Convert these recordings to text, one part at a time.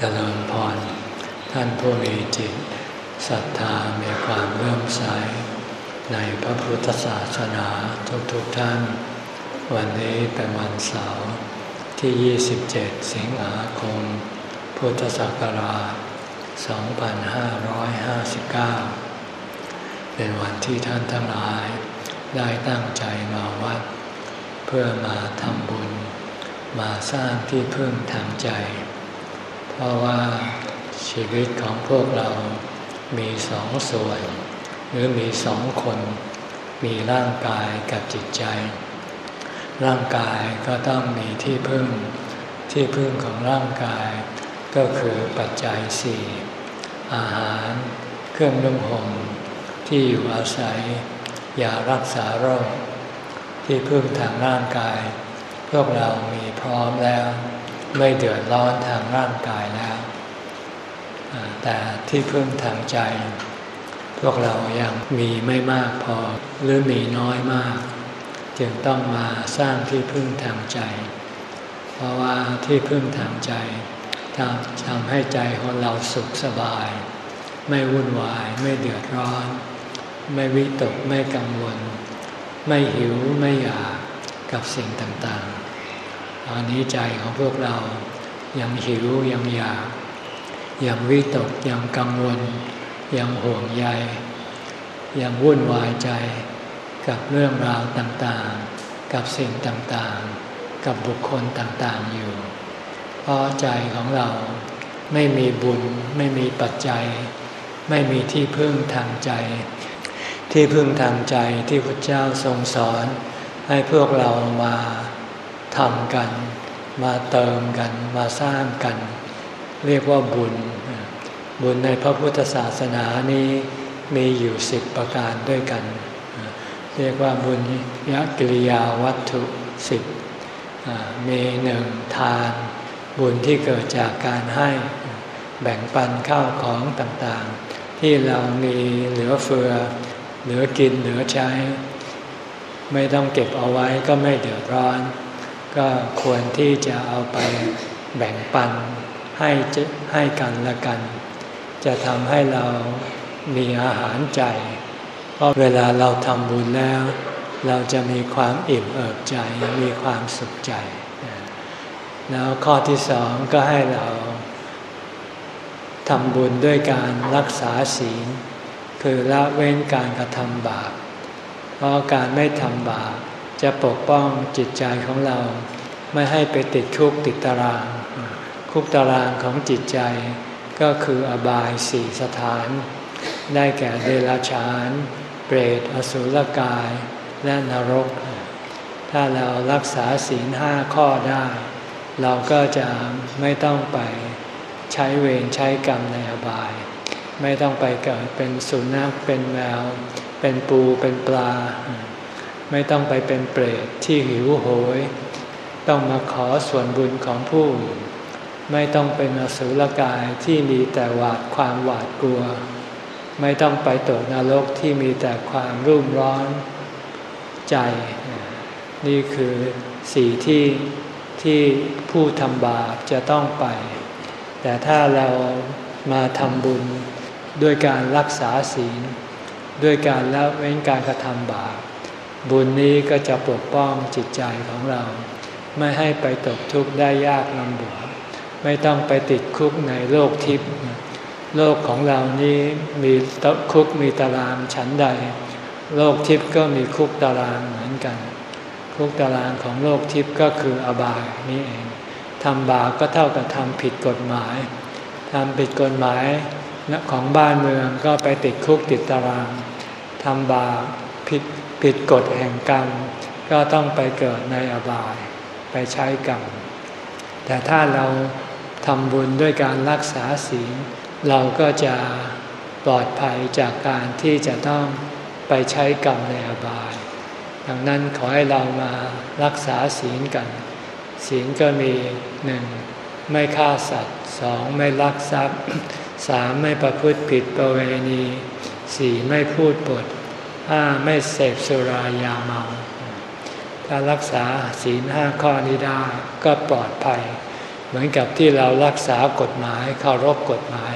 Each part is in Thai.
เจริญพร ท่านผู้มีจิตศรัทธามีความเลื่อมใส ในพระพุทธศาสนาทุกๆทท่าน วันนี้เป็นวันเสาร์ที่ 27 สิงหาคม พุทธศักราช 2559 เป็นวันที่ท่านทั้งหลายได้ตั้งใจมาวัด เพื่อมาทำบุญ มาสร้างที่พึ่งทางใจ เพราะว่าชีวิตของพวกเรามีสองส่วน หรือมีสองคน มีร่างกายกับจิตใจ ร่างกายก็ต้องมีที่พึ่ง ที่พึ่งของร่างกาย ก็คือปัจจัยสี่อาหาร เครื่องนุ่งห่มที่อยู่อาศัยยารักษาโรค ที่พึ่งทางร่างกาย พวกเรามีพร้อมแล้ว ไม่เดือดร้อนทางร่างกายแล้ว แต่ที่พึ่งทางใจ พวกเรายังมีไม่มากพอหรือมีน้อยมาก จึงต้องมาสร้างที่พึ่งทางใจ เพราะว่าที่พึ่งทางใจทำทำให้ใจของเราสุขสบาย ไม่วุ่นวายไม่เดือดร้อน ไม่วิตกไม่กังวล ไม่หิวไม่อยากกับสิ่งต่างๆ ตอนนี้ใจของพวกเรายังหิวยังอยากยังวิตกยังกังวล ยังห่วงใยยังวุ่นวายใจกับเรื่องราวต่างๆ กับสิ่งต่างๆ กับบุคคลต่างๆอยู่ เพราะใจของเราไม่มีบุญไม่มีปัจจัย ไม่มีที่พึ่งทางใจ ที่พึ่งทางใจที่พระเจ้าทรงสอน ให้พวกเรามา ทำกัน มาเติมกัน มาสร้างกัน เรียกว่าบุญ บุญในพระพุทธศาสนานี้มีอยู่สิบประการด้วยกัน เรียกว่าบุญยกิริยาวัตถุสิบมีหนึ่งทาน บุญที่เกิดจากการให้แบ่งปันข้าวของต่างๆ ที่เรามีเหลือเฟือ เหลือกินเหลือใช้ ไม่ต้องเก็บเอาไว้ก็ไม่เดือดร้อน ก็ควรที่จะเอาไปแบ่งปันให้ให้กันละกัน จะทำให้เรามีอาหารใจ เพราะเวลาเราทำบุญแล้ว เราจะมีความอิ่มเอิบใจ มีความสุขใจ แล้วข้อที่สองก็ให้เราทำบุญด้วยการรักษาศีล คือละเว้นการกระทำบาป เพราะการไม่ทำบาป จะปกป้องจิตใจของเรา ไม่ให้ไปติดคุกติดตาราง คุกตารางของจิตใจ ก็คืออบายสี่สถาน ได้แก่เดรัจฉาน เปรตอสุรกาย และนรก ถ้าเรารักษาศีลห้าข้อได้ เราก็จะไม่ต้องไปใช้เวรใช้กรรมในอบาย ไม่ต้องไปเกิดเป็นสุนัขเป็นแมว เป็นปูเป็นปลา ไม่ต้องไปเป็นเปรตที่หิวโหย ต้องมาขอส่วนบุญของผู้ไม่ต้องเป็นอสุรกายที่มีแต่หวาดความหวาดกลัว ไม่ต้องไปตกนรกที่มีแต่ความรุ่มร้อนใจ นี่คือสีที่ที่ผู้ทำบาปจะต้องไป แต่ถ้าเรามาทำบุญด้วยการรักษาศีล ด้วยการละเว้นการกระทำบาป บุญนี้ก็จะปกป้องจิตใจของเรา ไม่ให้ไปตกทุกข์ได้ยากลำบากไม่ต้องไปติดคุกในโลกทิพย์โลกของเรานี้มีตคุกมีตารางฉันใด โลกทิพย์ก็มีคุกตารางเหมือนกัน คุกตารางของโลกทิพย์ก็คืออบายนี่เองทำบาปก็เท่ากับทำผิดกฎหมายทำผิดกฎหมายของบ้านเมืองก็ไปติดคุกติดตารางทำบาปผิด ผิดกฎแห่งกรรม ก็ต้องไปเกิดในอบาย ไปใช้กรรม แต่ถ้าเราทำบุญด้วยการรักษาศีลเราก็จะปลอดภัยจากการที่จะต้องไปใช้กรรมในอบาย ดังนั้นขอให้เรามารักษาศีลกัน ศีลก็มีหนึ่งไม่ฆ่าสัตว์สองไม่ลักทรัพย์สามไม่ประพฤติผิดประเวณีสี่ไม่พูดปด ห้าไม่เสพสุรายาเมา ถ้ารักษาศีลห้าข้อนี้ได้ก็ปลอดภัย เหมือนกับที่เรารักษากฎหมายเคารพกฎหมาย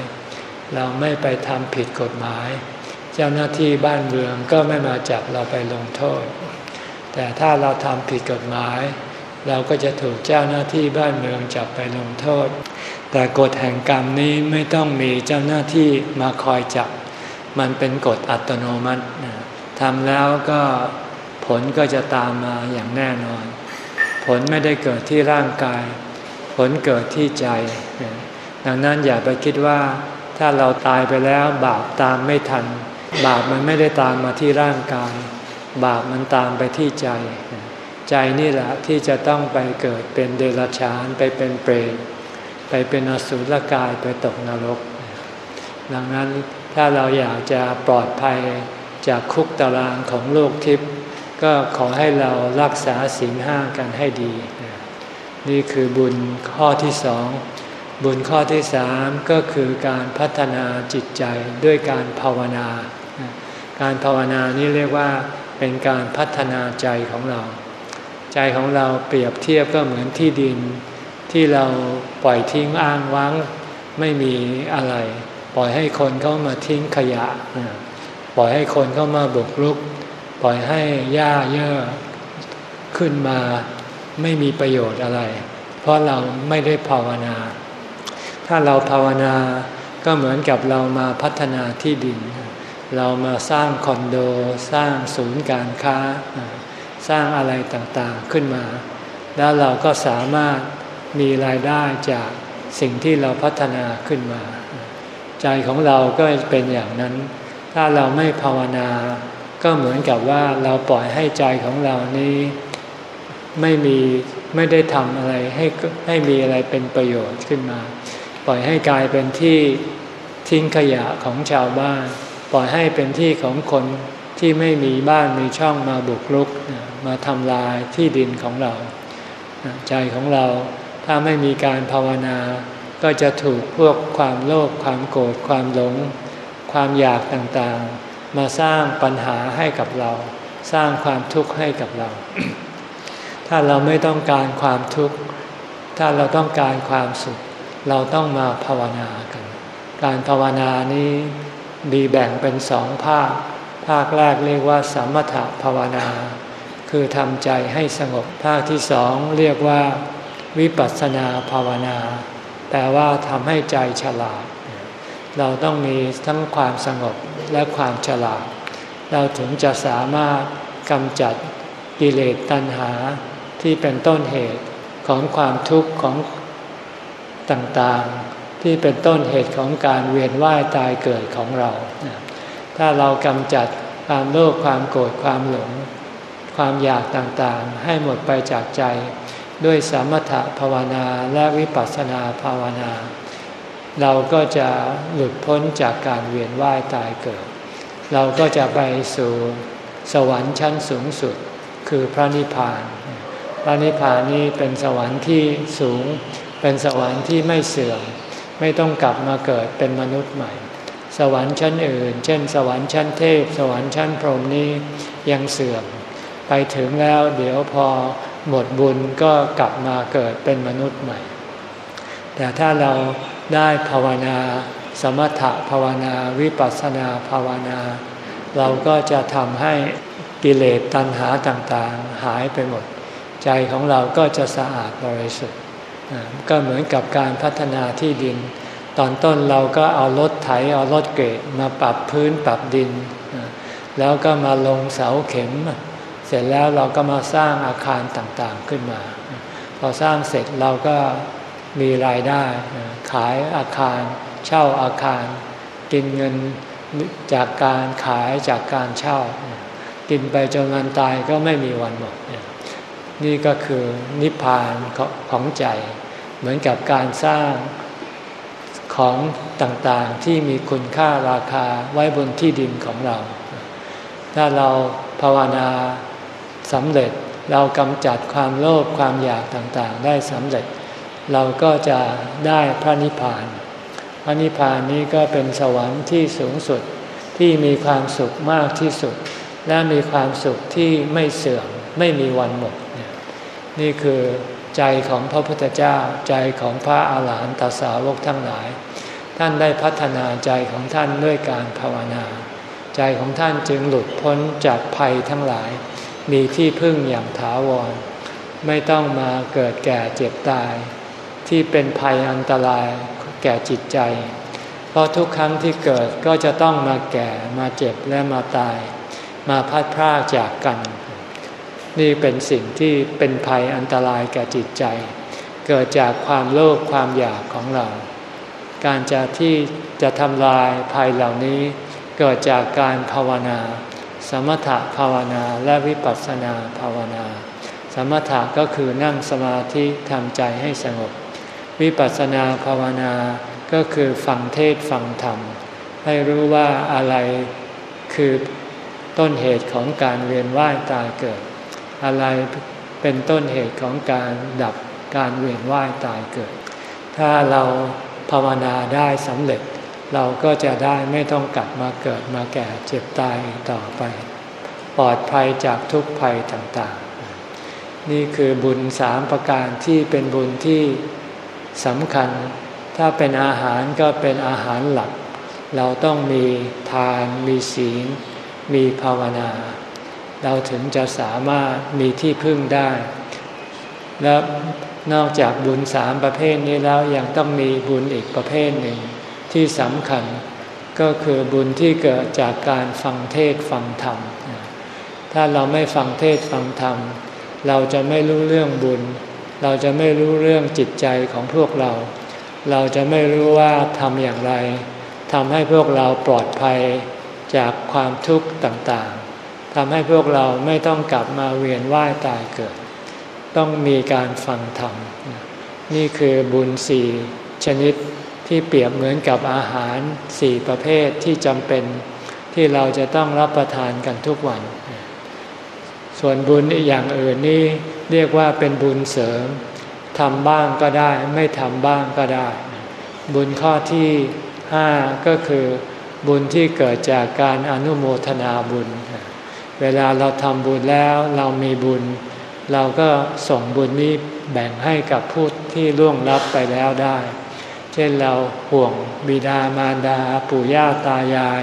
เราไม่ไปทำผิดกฎหมาย เจ้าหน้าที่บ้านเมืองก็ไม่มาจับเราไปลงโทษ แต่ถ้าเราทำผิดกฎหมาย เราก็จะถูกเจ้าหน้าที่บ้านเมืองจับไปลงโทษ แต่กฎแห่งกรรมนี้ไม่ต้องมีเจ้าหน้าที่มาคอยจับ มันเป็นกฎอัตโนมัติ ทำแล้วก็ผลก็จะตามมาอย่างแน่นอน ผลไม่ได้เกิดที่ร่างกาย ผลเกิดที่ใจ ดังนั้นอย่าไปคิดว่าถ้าเราตายไปแล้วบาปตามไม่ทัน บาปมันไม่ได้ตามมาที่ร่างกาย บาปมันตามไปที่ใจ ใจนี่แหละที่จะต้องไปเกิดเป็นเดรัจฉานไปเป็นเปรตไปเป็นอสุรกายไปตกนรก ดังนั้นถ้าเราอยากจะปลอดภัย จากคุกตารางของโลกทิพย์ก็ขอให้เรารักษาศีลห้ากันให้ดี นี่คือบุญข้อที่สองบุญข้อที่สามก็คือการพัฒนาจิตใจด้วยการภาวนา การภาวนานี้เรียกว่าเป็นการพัฒนาใจของเรา ใจของเราเปรียบเทียบก็เหมือนที่ดิน ที่เราปล่อยทิ้งอ้างว้างไม่มีอะไร ปล่อยให้คนเข้ามาทิ้งขยะ ปล่อยให้คนเข้ามาบุกรุก ปล่อยให้หญ้าเยอะขึ้นมาไม่มีประโยชน์อะไร เพราะเราไม่ได้ภาวนา ถ้าเราภาวนาก็เหมือนกับเรามาพัฒนาที่ดิน เรามาสร้างคอนโด สร้างศูนย์การค้า สร้างอะไรต่างๆขึ้นมา แล้วเราก็สามารถมีรายได้จากสิ่งที่เราพัฒนาขึ้นมา ใจของเราก็เป็นอย่างนั้น ถ้าเราไม่ภาวนา ก็เหมือนกับว่าเราปล่อยให้ใจของเรานี้ ไม่มีไม่ได้ทำอะไรให้ให้มีอะไรเป็นประโยชน์ขึ้นมา ปล่อยให้กลายเป็นที่ทิ้งขยะของชาวบ้าน ปล่อยให้เป็นที่ของคนที่ไม่มีบ้านมีช่องมาบุกรุก มาทำลายที่ดินของเรา ใจของเราถ้าไม่มีการภาวนา ก็จะถูกพวกความโลภความโกรธความหลง ความอยากต่างๆ มาสร้างปัญหาให้กับเรา สร้างความทุกข์ให้กับเรา ถ้าเราไม่ต้องการความทุกข์ ถ้าเราต้องการความสุข เราต้องมาภาวนากัน การภาวนานี้มีแบ่งเป็นสองภาค ภาคแรกเรียกว่าสมถภาวนา คือทำใจให้สงบ ภาคที่สองเรียกว่า วิปัสสนาภาวนา แปลว่าทำให้ใจฉลาด เราต้องมีทั้งความสงบและความฉลาด เราถึงจะสามารถกำจัดกิเลสตัณหาที่เป็นต้นเหตุของความทุกข์ของต่างๆ ที่เป็นต้นเหตุของการเวียนว่ายตายเกิดของเรา ถ้าเรากำจัดความโลภความโกรธความหลง ความอยากต่างๆ ให้หมดไปจากใจ ด้วยสมถภาวนาและวิปัสสนาภาวนา เราก็จะหลุดพ้นจากการเวียนว่ายตายเกิด เราก็จะไปสู่สวรรค์ชั้นสูงสุดคือพระนิพพาน พระนิพพานนี้เป็นสวรรค์ที่สูง เป็นสวรรค์ที่ไม่เสื่อม ไม่ต้องกลับมาเกิดเป็นมนุษย์ใหม่ สวรรค์ชั้นอื่น เช่น สวรรค์ชั้นเทพ สวรรค์ชั้นพรหมนี้ยังเสื่อม ไปถึงแล้วเดี๋ยวพอหมดบุญก็กลับมาเกิดเป็นมนุษย์ใหม่ แต่ถ้าเรา ได้ภาวนา สมถะภาวนาวิปัสสนาภาวนา เราก็จะทำให้กิเลสตัณหาต่างๆ หายไปหมด ใจของเราก็จะสะอาดบริสุทธิ์ก็เหมือนกับการพัฒนาที่ดิน ตอนต้นเราก็เอารถไถเอารถเกตมาปรับพื้นปรับดิน แล้วก็มาลงเสาเข็ม เสร็จแล้วเราก็มาสร้างอาคารต่างๆขึ้นมา พอสร้างเสร็จเราก็ มีรายได้ ขายอาคาร เช่าอาคาร กินเงินจากการขายจากการเช่า กินไปจนวันตายก็ไม่มีวันหมด นี่ก็คือนิพพานของใจ เหมือนกับการสร้างของต่างๆที่มีคุณค่าราคาไว้บนที่ดินของเรา ถ้าเราภาวนาสำเร็จเรากำจัดความโลภความอยากต่างๆ ได้สำเร็จ เราก็จะได้พระนิพพาน พระนิพพานนี้ก็เป็นสวรรค์ที่สูงสุดที่มีความสุขมากที่สุด และมีความสุขที่ไม่เสื่อมไม่มีวันหมด นี่คือใจของพระพุทธเจ้าใจของพระอาหารหันตสาวกทั้งหลาย ท่านได้พัฒนาใจของท่านด้วยการภาวนา ใจของท่านจึงหลุดพ้นจากภัยทั้งหลาย มีที่พึ่งอย่างถาวร ไม่ต้องมาเกิดแก่เจ็บตาย ที่เป็นภัยอันตรายแก่จิตใจ เพราะทุกครั้งที่เกิดก็จะต้องมาแก่มาเจ็บและมาตาย มาพัดพรากจากกัน นี่เป็นสิ่งที่เป็นภัยอันตรายแก่จิตใจ เกิดจากความโลภความอยากของเรา การจะที่จะทำลายภัยเหล่านี้ เกิดจากการภาวนา สมถะภาวนาและวิปัสสนาภาวนา สมถะก็คือนั่งสมาธิทำใจให้สงบ วิปัสสนาภาวนาก็คือฟังเทศฟังธรรม ให้รู้ว่าอะไรคือต้นเหตุของการเวียนว่ายตายเกิด อะไรเป็นต้นเหตุของการดับการเวียนว่ายตายเกิด ถ้าเราภาวนาได้สำเร็จ เราก็จะได้ไม่ต้องกลับมาเกิดมาแก่เจ็บตายต่อไป ปลอดภัยจากทุกภัยต่างๆ นี่คือบุญสามประการที่เป็นบุญที่ สำคัญ ถ้าเป็นอาหารก็เป็นอาหารหลัก เราต้องมีทานมีศีล มีภาวนา เราถึงจะสามารถมีที่พึ่งได้ และนอกจากบุญสามประเภทนี้แล้วยังต้องมีบุญอีกประเภทหนึ่ง ที่สำคัญก็คือบุญที่เกิดจากการฟังเทศฟังธรรม ถ้าเราไม่ฟังเทศฟังธรรม เราจะไม่รู้เรื่องบุญ เราจะไม่รู้เรื่องจิตใจของพวกเรา เราจะไม่รู้ว่าทำอย่างไรทำให้พวกเราปลอดภัยจากความทุกข์ต่างๆทำให้พวกเราไม่ต้องกลับมาเวียนว่ายตายเกิด ต้องมีการฟังธรรม นี่คือบุญสี่ชนิดที่เปรียบเหมือนกับอาหารสี่ประเภทที่จำเป็นที่เราจะต้องรับประทานกันทุกวัน ส่วนบุญอย่างอื่นนี่ เรียกว่าเป็นบุญเสริมทำบ้างก็ได้ ไม่ทำบ้างก็ได้ บุญข้อที่ห้าก็คือบุญที่เกิดจากการอนุโมทนาบุญ เวลาเราทำบุญแล้วเรามีบุญ เราก็ส่งบุญนี้แบ่งให้กับผู้ที่ล่วงลับไปแล้วได้ เช่นเราห่วงบิดามารดาปู่ย่าตายาย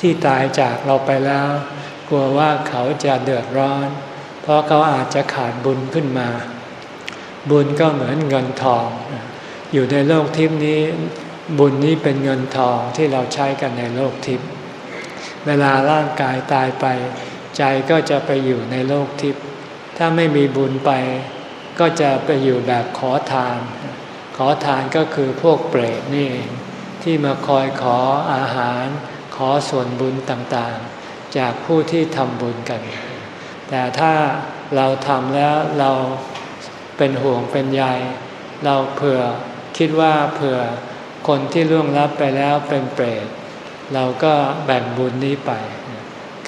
ที่ตายจากเราไปแล้ว กลัวว่าเขาจะเดือดร้อน ราะเขาอาจจะขาดบุญขึ้นมา บุญก็เหมือนเงินทอง อยู่ในโลกทิพนี้ บุญนี้เป็นเงินทองที่เราใช้กันในโลกทิพเวลาร่างกายตายไป ใจก็จะไปอยู่ในโลกทิพถ้าไม่มีบุญไป ก็จะไปอยู่แบบขอทาน ขอทานก็คือพวกเปรตนี่เองที่มาคอยขออาหาร ขอส่วนบุญต่างๆ จากผู้ที่ทำบุญกัน แต่ถ้าเราทำแล้วเราเป็นห่วงเป็นใยเราเผื่อคิดว่าเผื่อคนที่ล่วงลับไปแล้วเป็นเปรตเราก็แบ่งบุญนี้ไป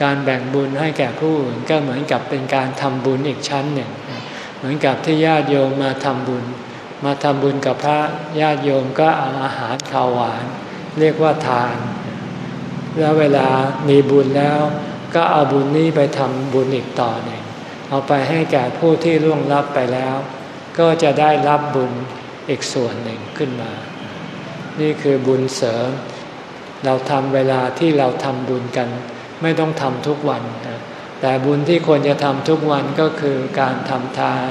การแบ่งบุญให้แก่ผู้อื่นก็เหมือนกับเป็นการทำบุญอีกชั้นหนึ่ง เหมือนกับที่ญาติโยมมาทำบุญ มาทำบุญกับพระญาติโยมก็เอาอาหารข้าวหวาน เรียกว่าทาน แล้วเวลามีบุญแล้ว ก็เอาบุญนี้ไปทำบุญอีกต่อหนึ่งเอาไปให้แก่ผู้ที่ล่วงลับไปแล้ว ก็จะได้รับบุญอีกส่วนหนึ่งขึ้นมา นี่คือบุญเสริม เราทำเวลาที่เราทำบุญกัน ไม่ต้องทำทุกวันแต่บุญที่ควรจะทำทุกวันก็คือการทำทาน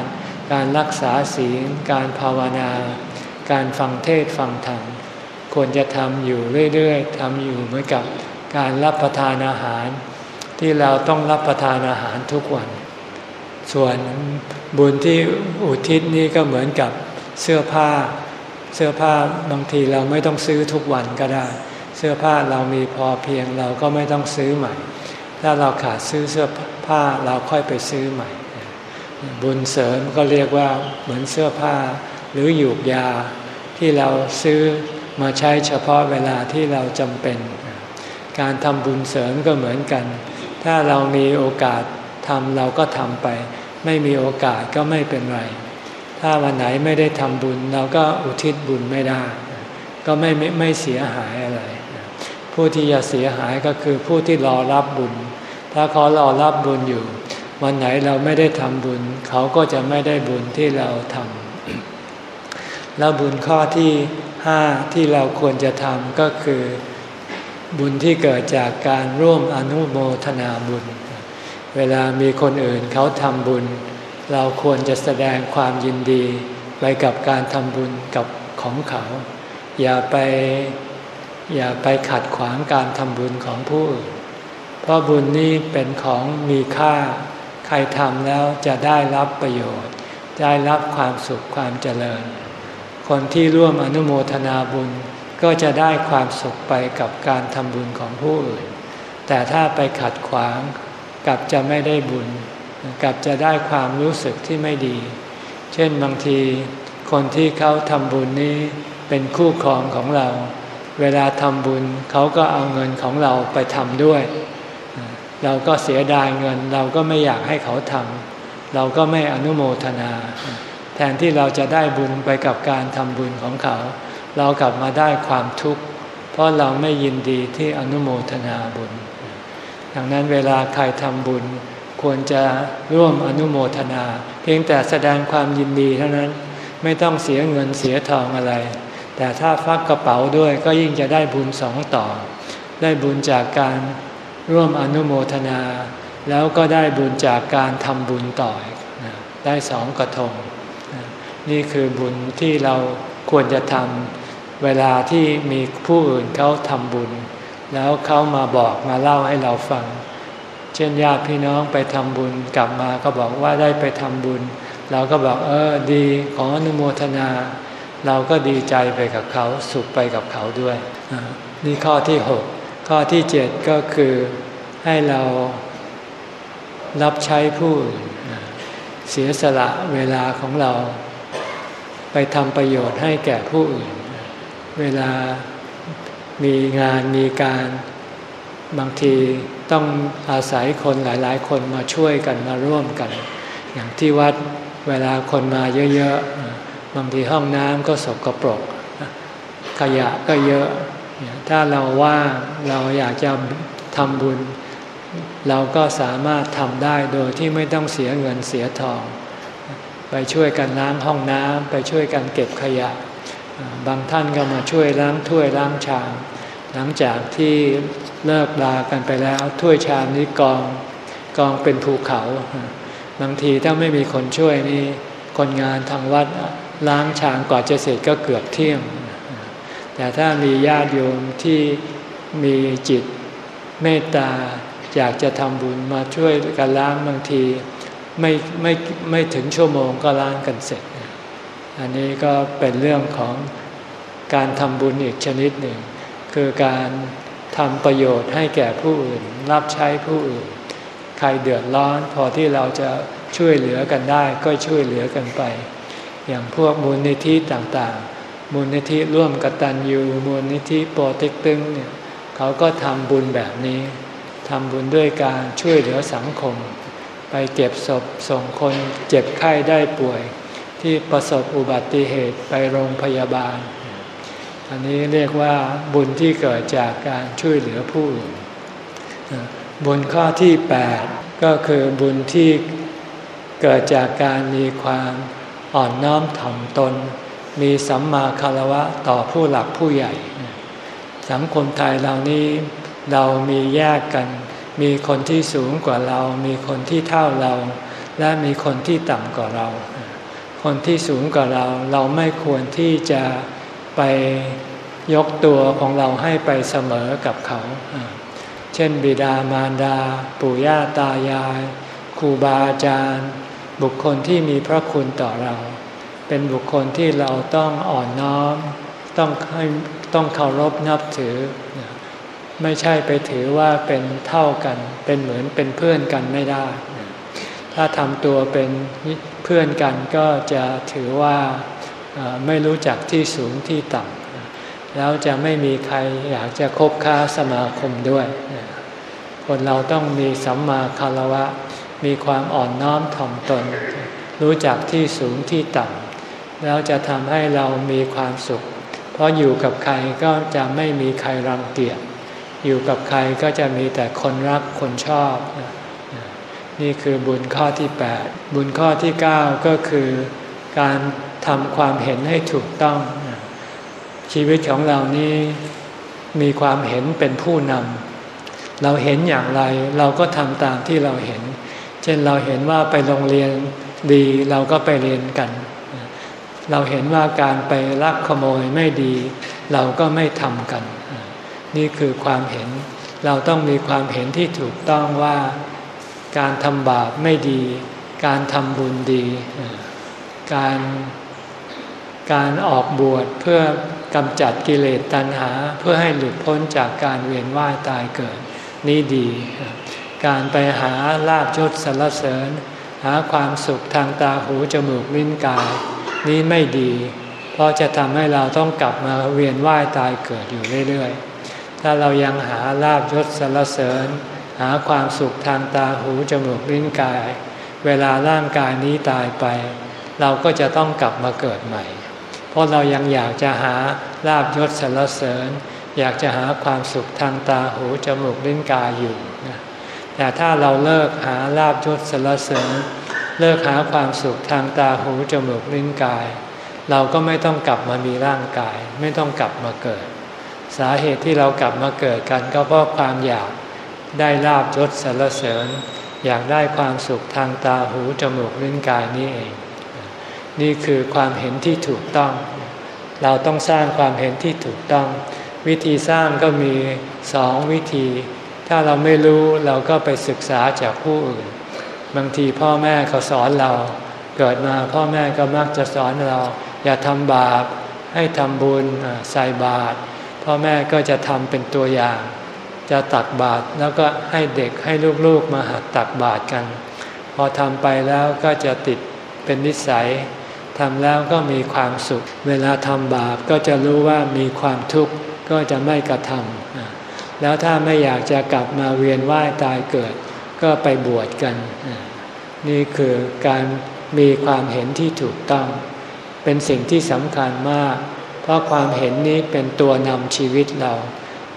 การรักษาศีล การภาวนา การฟังเทศฟังธรรมควรจะทำอยู่เรื่อยๆทำอยู่เหมือนกับการรับประทานอาหาร ที่เราต้องรับประทานอาหารทุกวัน ส่วนบุญที่อุทิศนี่ก็เหมือนกับเสื้อผ้า เสื้อผ้าบางทีเราไม่ต้องซื้อทุกวันก็ได้ เสื้อผ้าเรามีพอเพียงเราก็ไม่ต้องซื้อใหม่ ถ้าเราขาดซื้อเสื้อผ้าเราค่อยไปซื้อใหม่ บุญเสริมก็เรียกว่าเหมือนเสื้อผ้า หรือหยูกยาที่เราซื้อมาใช้เฉพาะเวลาที่เราจำเป็น การทำบุญเสริมก็เหมือนกัน ถ้าเรามีโอกาสทำเราก็ทำไป ไม่มีโอกาสก็ไม่เป็นไร ถ้าวันไหนไม่ได้ทำบุญ เราก็อุทิศบุญไม่ได้ ก็ไม่ไม่ไม่เสียหายอะไร ผู้ที่จะเสียหายก็คือผู้ที่รอรับบุญ ถ้าเขารอรับบุญอยู่ วันไหนเราไม่ได้ทำบุญ เขาก็จะไม่ได้บุญที่เราทำแล้วบุญข้อที่ห้าที่เราควรจะทำก็คือ บุญที่เกิดจากการร่วมอนุโมทนาบุญ เวลามีคนอื่นเขาทำบุญ เราควรจะแสดงความยินดีไปกับการทำบุญกับของเขา อย่าไปอย่าไปขัดขวางการทำบุญของผู้อื่น เพราะบุญนี้เป็นของมีค่า ใครทำแล้วจะได้รับประโยชน์ ได้รับความสุขความเจริญ คนที่ร่วมอนุโมทนาบุญ ก็จะได้ความสุขไปกับการทำบุญของผู้อื่น แต่ถ้าไปขัดขวางกลับจะไม่ได้บุญ กลับจะได้ความรู้สึกที่ไม่ดี เช่นบางทีคนที่เขาทำบุญนี้เป็นคู่ครองของเรา เวลาทำบุญเขาก็เอาเงินของเราไปทำด้วย เราก็เสียดายเงินเราก็ไม่อยากให้เขาทำเราก็ไม่อนุโมทนา แทนที่เราจะได้บุญไปกับการทำบุญของเขา เรากลับมาได้ความทุกข์ เพราะเราไม่ยินดีที่อนุโมทนาบุญ ดังนั้นเวลาใครทำบุญ ควรจะร่วมอนุโมทนา เพียงแต่แสดงความยินดีเท่านั้นไม่ต้องเสียเงินเสียทองอะไร แต่ถ้าฟักกระเป๋าด้วยก็ยิ่งจะได้บุญสองต่อ ได้บุญจากการร่วมอนุโมทนา แล้วก็ได้บุญจากการทำบุญต่อได้สองกระทง นี่คือบุญที่เราควรจะทำ เวลาที่มีผู้อื่นเขาทำบุญ แล้วเขามาบอกมาเล่าให้เราฟัง เช่นญาติพี่น้องไปทำบุญกลับมาก็บอกว่าได้ไปทำบุญ เราก็บอกเออดีขออนุโมทนา เราก็ดีใจไปกับเขาสุขไปกับเขาด้วย นี่ข้อที่หกข้อที่เจ็ดก็คือให้เรารับใช้ผู้อื่นเสียสละเวลาของเรา ไปทำประโยชน์ให้แก่ผู้อื่น เวลามีงานมีการบางทีต้องอาศัยคนหลาย ๆ คนมาช่วยกันมาร่วมกัน อย่างที่วัดเวลาคนมาเยอะ ๆ บางทีห้องน้ำก็สกปรก ขยะก็เยอะ ถ้าเราว่าเราอยากจะทำบุญ เราก็สามารถทำได้โดยที่ไม่ต้องเสียเงินเสียทอง ไปช่วยกันล้างห้องน้ำไปช่วยกันเก็บขยะ บางท่านก็มาช่วยล้างถ้วยล้างชาม หลังจากที่เลิกลากันไปแล้วถ้วยชามนี้กองกองเป็นภูเขา บางทีถ้าไม่มีคนช่วยนี่คนงานทางวัดล้างชามก่อนจะเสร็จก็เกือบเที่ยง แต่ถ้ามีญาติโยมที่มีจิตเมตตาอยากจะทำบุญมาช่วยกันล้างบางที ไม่ไม่ไม่ถึงชั่วโมงก็ล้างกันเสร็จ อันนี้ก็เป็นเรื่องของการทำบุญอีกชนิดหนึ่ง คือการทำประโยชน์ให้แก่ผู้อื่น รับใช้ผู้อื่น ใครเดือดร้อนพอที่เราจะช่วยเหลือกันได้ก็ช่วยเหลือกันไป อย่างพวกมูลนิธิต่างๆ มูลนิธิร่วมกตัญญูมูลนิธิโปรเต็กตึงเนี่ยเขาก็ทำบุญแบบนี้ทำบุญด้วยการช่วยเหลือสังคม ไปเก็บศพส่งคนเจ็บไข้ได้ป่วย ที่ประสบอุบัติเหตุไปโรงพยาบาล อันนี้เรียกว่าบุญที่เกิดจากการช่วยเหลือผู้อื่นบุญข้อที่ 8 ก็คือบุญที่เกิดจากการมีความอ่อนน้อมถ่อมตน มีสัมมาคารวะต่อผู้หลักผู้ใหญ่ สังคมไทยเรานี้เรามีแยกกัน มีคนที่สูงกว่าเรา มีคนที่เท่าเรา และมีคนที่ต่ำกว่าเรา คนที่สูงกว่าเรา เราไม่ควรที่จะไปยกตัวของเราให้ไปเสมอกับเขา เช่น บิดามารดา ปู่ย่าตายายครูบาอาจารย์ บุคคลที่มีพระคุณต่อเรา เป็นบุคคลที่เราต้องอ่อนน้อม ต้องให้ต้องเคารพนับถือ ไม่ใช่ไปถือว่าเป็นเท่ากัน เป็นเหมือนเป็นเพื่อนกันไม่ได้ ถ้าทำตัวเป็น พื่อนกันก็จะถือว่าไม่รู้จักที่สูงที่ต่ำแล้วจะไม่มีใครอยากจะคบค้าสมาคมด้วย คนเราต้องมีสัมมาคารวะ มีความอ่อนน้อมถ่อมตน รู้จักที่สูงที่ต่ำแล้วจะทำให้เรามีความสุข เพราะอยู่กับใครก็จะไม่มีใครรังเกียจอยู่กับใครก็จะมีแต่คนรักคนชอบม นี่คือบุญข้อที่ 8 บุญข้อที่ 9 ก็คือการทำความเห็นให้ถูกต้อง ชีวิตของเรานี้มีความเห็นเป็นผู้นำเราเห็นอย่างไรเราก็ทำตามที่เราเห็น เช่นเราเห็นว่าไปโรงเรียนดีเราก็ไปเรียนกัน เราเห็นว่าการไปลักขโมยไม่ดี เราก็ไม่ทำกัน นี่คือความเห็น เราต้องมีความเห็นที่ถูกต้องว่า การทำบาปไม่ดี การทำบุญดี การการออกบวชเพื่อกำจัดกิเลสตัณหา เพื่อให้หลุดพ้นจากการเวียนว่ายตายเกิด นี่ดี การไปหาลาบยศสรรเสริญ หาความสุขทางตาหูจมูกลิ้นกาย นี่ไม่ดี เพราะจะทำให้เราต้องกลับมาเวียนว่ายตายเกิดอยู่เรื่อยๆ ถ้าเรายังหาลาบยศสรรเสริญ หาความสุขทางตาหูจมูกลิ้นกาย เวลาร่างกายนี้ตายไป เราก็จะต้องกลับมาเกิดใหม่ เพราะเรายังอยากจะหาลาบยศสรรเสริญ อยากจะหาความสุขทางตาหูจมูกลิ้นกายอยู่นะแต่ถ้าเราเลิกหาลาบยศสรรเสริญ เลิกหาความสุขทางตาหูจมูกลิ้นกาย เราก็ไม่ต้องกลับมามีร่างกาย ไม่ต้องกลับมาเกิด สาเหตุที่เรากลับมาเกิดกันก็เพราะความอยาก ได้ลาบยศสรรเสริญ อยากได้ความสุขทางตาหูจมูกลิ้นกายนี่เอง นี่คือความเห็นที่ถูกต้อง เราต้องสร้างความเห็นที่ถูกต้อง วิธีสร้างก็มีสองวิธี ถ้าเราไม่รู้เราก็ไปศึกษาจากผู้อื่น บางทีพ่อแม่เขาสอนเรา เกิดมาพ่อแม่ก็มักจะสอนเรา อย่าทำบาปให้ทำบุญใส่บาตรพ่อแม่ก็จะทำเป็นตัวอย่าง จะตักบาตรแล้วก็ให้เด็กให้ลูกๆมาหัดตักบาตรกัน พอทำไปแล้วก็จะติดเป็นนิสัยทำแล้วก็มีความสุข เวลาทำบาปก็จะรู้ว่ามีความทุกข์ก็จะไม่กระทำแล้วถ้าไม่อยากจะกลับมาเวียนว่ายตายเกิด ก็ไปบวชกัน นี่คือการมีความเห็นที่ถูกต้อง เป็นสิ่งที่สำคัญมาก เพราะความเห็นนี้เป็นตัวนำชีวิตเรา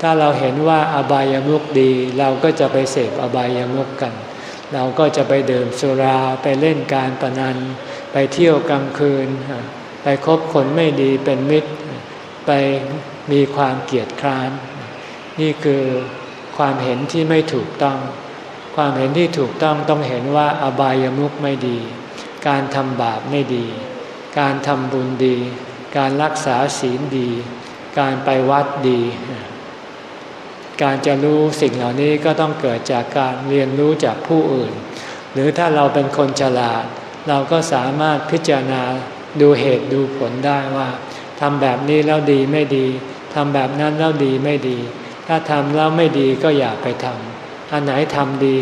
ถ้าเราเห็นว่าอบายามุกดี เราก็จะไปเสพอบายามุกกัน เราก็จะไปดื่มสุราไปเล่นการประนัน ไปเที่ยวกลางคืน ไปคบคนไม่ดีเป็นมิตร ไปมีความเกียดคร้าน นี่คือความเห็นที่ไม่ถูกต้อง ความเห็นที่ถูกต้องต้องเห็นว่าอบายามุขไม่ดี การทำบาปไม่ดี การทำบุญดี การรักษาศีลดี การไปวัดดี การจะรู้สิ่งเหล่านี้ก็ต้องเกิดจากการเรียนรู้จากผู้อื่น หรือถ้าเราเป็นคนฉลาด เราก็สามารถพิจารณาดูเหตุดูผลได้ว่าทำแบบนี้แล้วดีไม่ดีทำแบบนั้นแล้วดีไม่ดี ถ้าทำแล้วไม่ดีก็อย่าไปทำอันไหนทำดี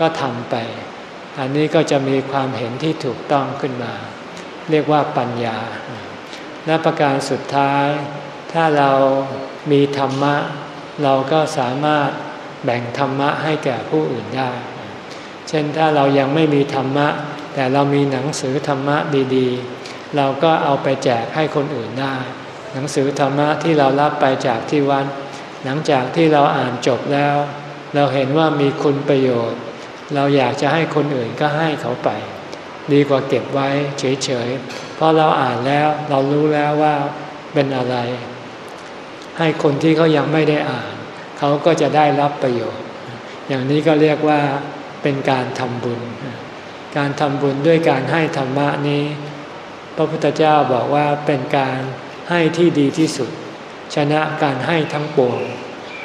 ก็ทำไป อันนี้ก็จะมีความเห็นที่ถูกต้องขึ้นมา เรียกว่าปัญญาและประการสุดท้าย ถ้าเรามีธรรมะ เราก็สามารถแบ่งธรรมะให้แก่ผู้อื่นได้ เช่นถ้าเรายังไม่มีธรรมะ แต่เรามีหนังสือธรรมะดีๆ เราก็เอาไปแจกให้คนอื่นได้ หนังสือธรรมะที่เรารับไปจากที่วัดหลังจากที่เราอ่านจบแล้ว เราเห็นว่ามีคุณประโยชน์ เราอยากจะให้คนอื่นก็ให้เขาไป ดีกว่าเก็บไว้เฉยๆเพราะเราอ่านแล้วเรารู้แล้วว่าเป็นอะไร ให้คนที่เขายังไม่ได้อ่าน เขาก็จะได้รับประโยชน์ อย่างนี้ก็เรียกว่าเป็นการทำบุญ การทำบุญด้วยการให้ธรรมะนี้ พระพุทธเจ้าบอกว่าเป็นการให้ที่ดีที่สุด ชนะการให้ทั้งปวง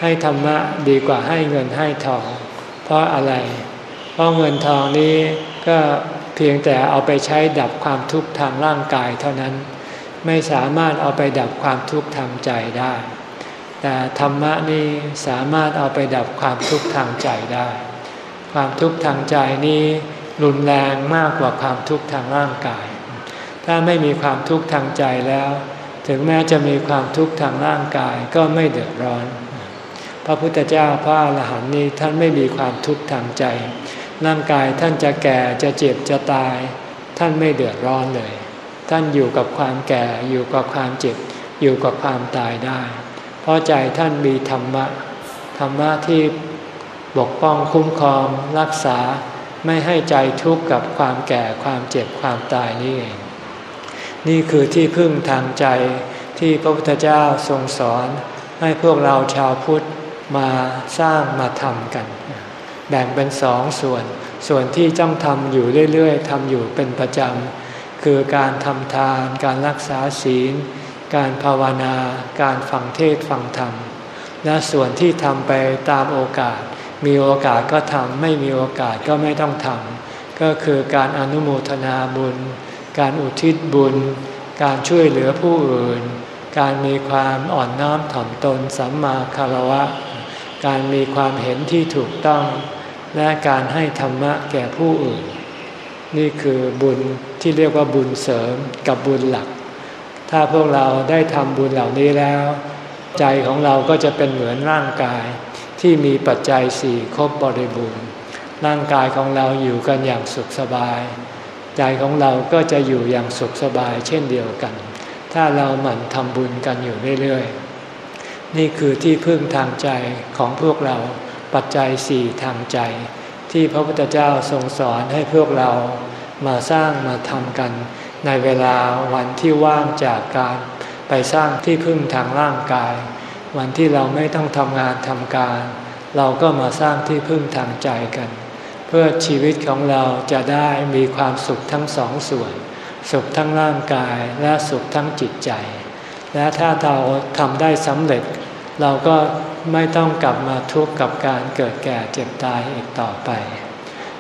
ให้ธรรมะดีกว่าให้เงินให้ทอง เพราะอะไร เพราะเงินทองนี้ก็เพียงแต่เอาไปใช้ดับความทุกข์ทางร่างกายเท่านั้น ไม่สามารถเอาไปดับความทุกข์ทางใจได้ แต่ธรรมะนี้สามารถเอาไปดับความทุกข์ทางใจได้ ความทุกข์ทางใจนี้รุนแรงมากกว่าความทุกข์ทางร่างกาย ถ้าไม่มีความทุกข์ทางใจแล้ว ถึงแม้จะมีความทุกข์ทางร่างกายก็ไม่เดือดร้อน พระพุทธเจ้าพระอรหันต์นี้ท่านไม่มีความทุกข์ทางใจ ร่างกายท่านจะแก่จะเจ็บจะตาย ท่านไม่เดือดร้อนเลย ท่านอยู่กับความแก่อยู่กับความเจ็บอยู่กับความตายได้ เพราะใจท่านมีธรรมะ ธรรมะที่ปกป้องคุ้มครองรักษาไม่ให้ใจทุกข์กับความแก่ความเจ็บความตายนี่เองนี่คือที่พึ่งทางใจที่พระพุทธเจ้าทรงสอนให้พวกเราชาวพุทธมาสร้างมาทำกัน แบ่งเป็นสองส่วน ส่วนที่จ้องทำอยู่เรื่อยๆทำอยู่เป็นประจำคือการทำทาน การรักษาศีล การภาวนา การฟังเทศฟังธรรม และส่วนที่ทำไปตามโอกาส มีโอกาสก็ทำไม่มีโอกาสก็ไม่ต้องทำก็คือการอนุโมทนาบุญ การอุทิศบุญ การช่วยเหลือผู้อื่น การมีความอ่อนน้อมถ่อมตนสัมมาคารวะ การมีความเห็นที่ถูกต้อง และการให้ธรรมะแก่ผู้อื่น นี่คือบุญที่เรียกว่าบุญเสริมกับบุญหลัก ถ้าพวกเราได้ทำบุญเหล่านี้แล้ว ใจของเราก็จะเป็นเหมือนร่างกาย ที่มีปัจจัยสี่ครบบริบูรณ์ ร่างกายของเราอยู่กันอย่างสุขสบาย ใจของเราก็จะอยู่อย่างสุขสบายเช่นเดียวกัน ถ้าเราหมั่นทำบุญกันอยู่เรื่อยๆ นี่คือที่พึ่งทางใจของพวกเราปัจจัยสี่ทางใจ ที่พระพุทธเจ้าทรงสอนให้พวกเรามาสร้างมาทำกัน ในเวลาวันที่ว่างจากการไปสร้างที่พึ่งทางร่างกาย วันที่เราไม่ต้องทำงานทำการ เราก็มาสร้างที่พึ่งทางใจกัน เพื่อชีวิตของเราจะได้มีความสุขทั้งสองส่วน สุขทั้งร่างกายและสุขทั้งจิตใจ และถ้าเราทำได้สำเร็จ เราก็ไม่ต้องกลับมาทุกข์กับการเกิดแก่เจ็บตายอีกต่อไป